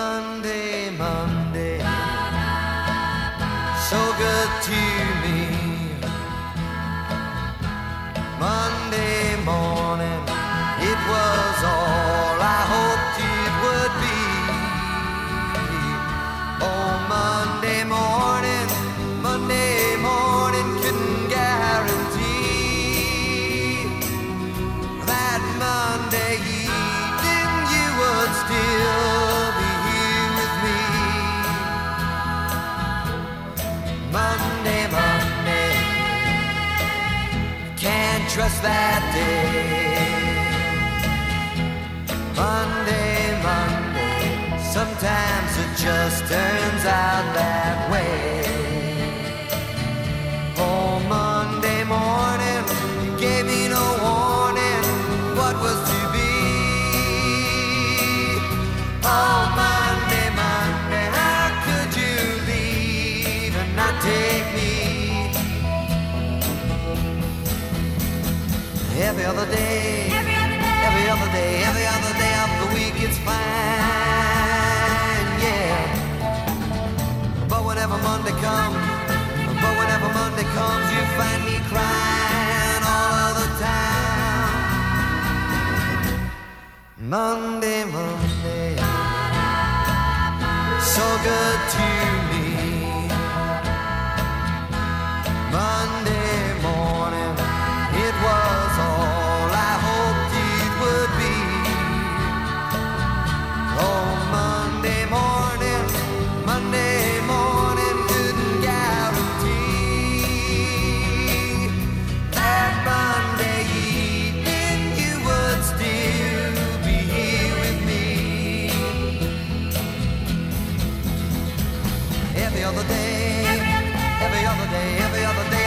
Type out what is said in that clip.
Monday, Monday. So good to you. Monday, Monday, can't trust that day. Monday, Monday, sometimes it just turns out that way. Every other day, Every other day. every other day, every other day of the week it's fine, yeah. But whenever Monday comes, but whenever Monday comes, you find me crying all of the time. Monday, Monday, so good to other day, every other day, every other day